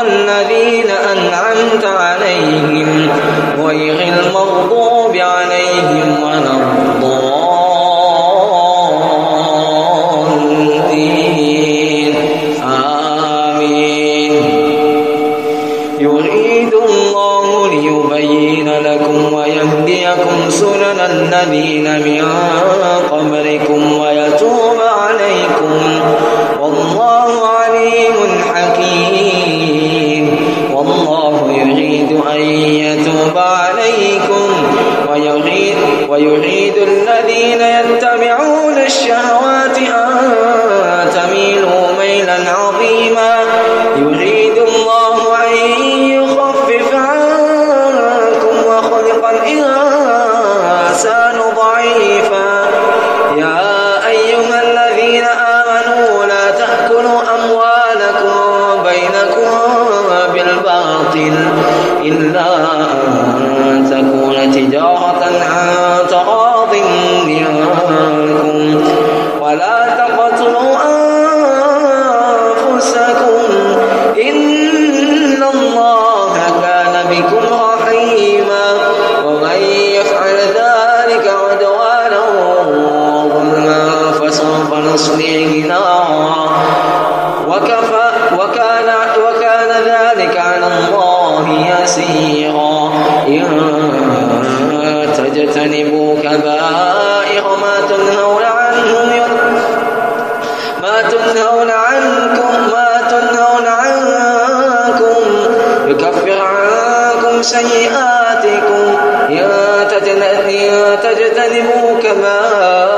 الذين أنعمت عليهم غير المغضوب وكفى وكان وكان ذلك على الله يسيرا. إن تجتنبوا كبائر ما تنهون عنه ما تنهون عنكم ما تنهون عنكم. يكفر عنكم سيئاتكم. إن تجتنبوا كبائر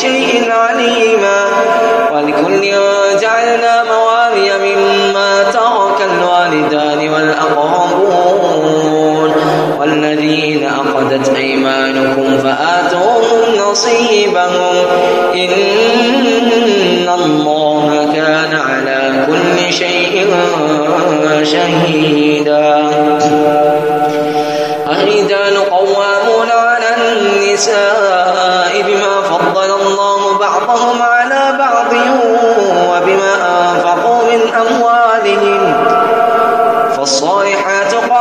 شيء عليما ولكل جعلنا موالي مما ترك الوالدان والأقربون والذين أخذت أيمانكم فآتوهم نصيبهم إن الله كان على كل شيء شهيدا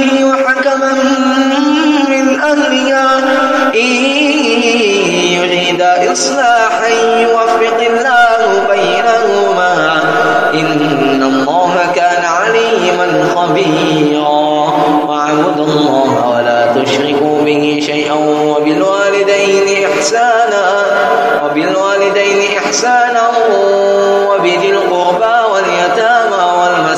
أهله وحكما من أهلها. إن يريدا إصلاحا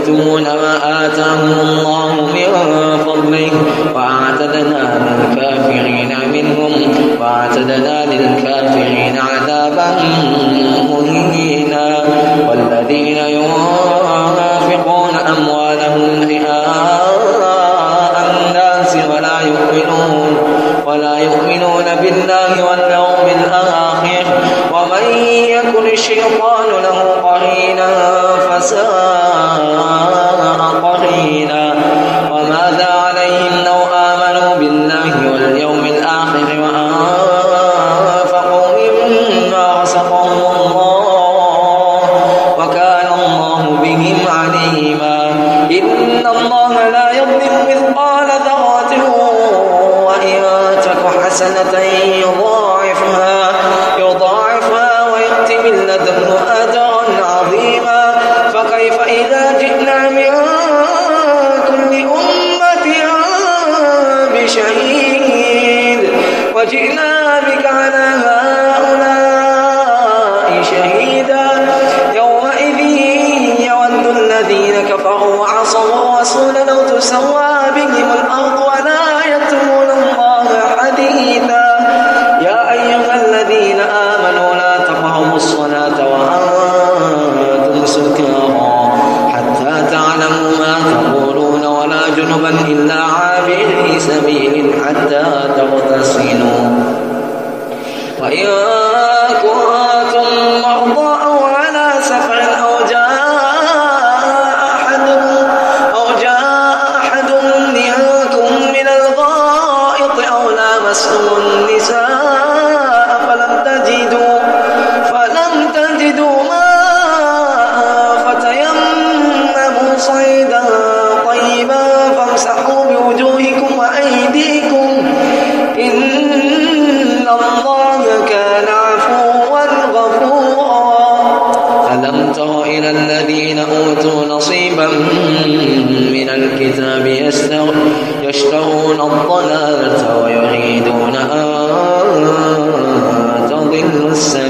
يكتمون ما آتاهم الله من فضله وأعتدنا للكافرين منهم وأعتدنا للكافرين عذابا مهينا. حسنة أو لامستم النساء فلم تجدوا فلم تجدوا ماء فتيمموا صيدا طيبا فامسحوا بوجوهكم وأيديكم إن الله كان عفوا غفورا. ألم تر إلى الذين أوتوا نصيبا الكتاب يشترون الضلالة ويريدون أن تضلوا السبيل.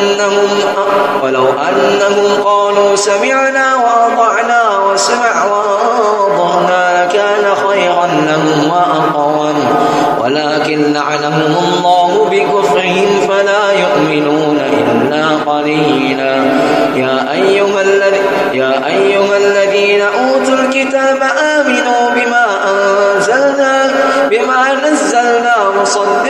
أنهم ولو أنهم قالوا سمعنا وأطعنا واسمع وأطعنا لكان خيرا لهم وأقوم ولكن لعنهم الله بكفرهم فلا يؤمنون إلا قليلا. يا أيها الذي يا أيها الذين أوتوا الكتاب آمنوا بما أنزلنا بما نزلنا مصدقا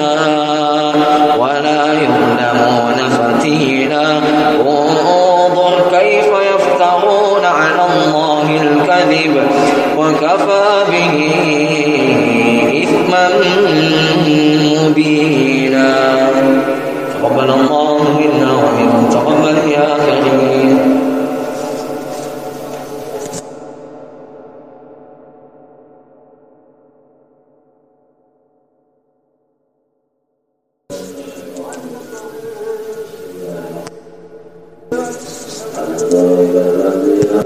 الله منا ومنكم تقبل يا